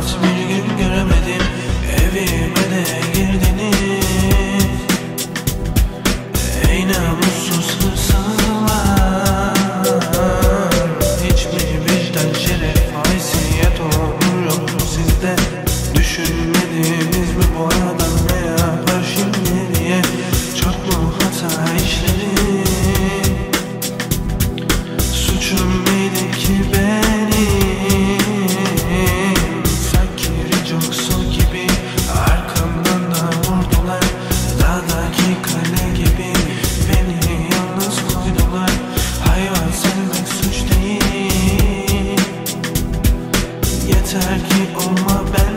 loves me. yeter ki olma ben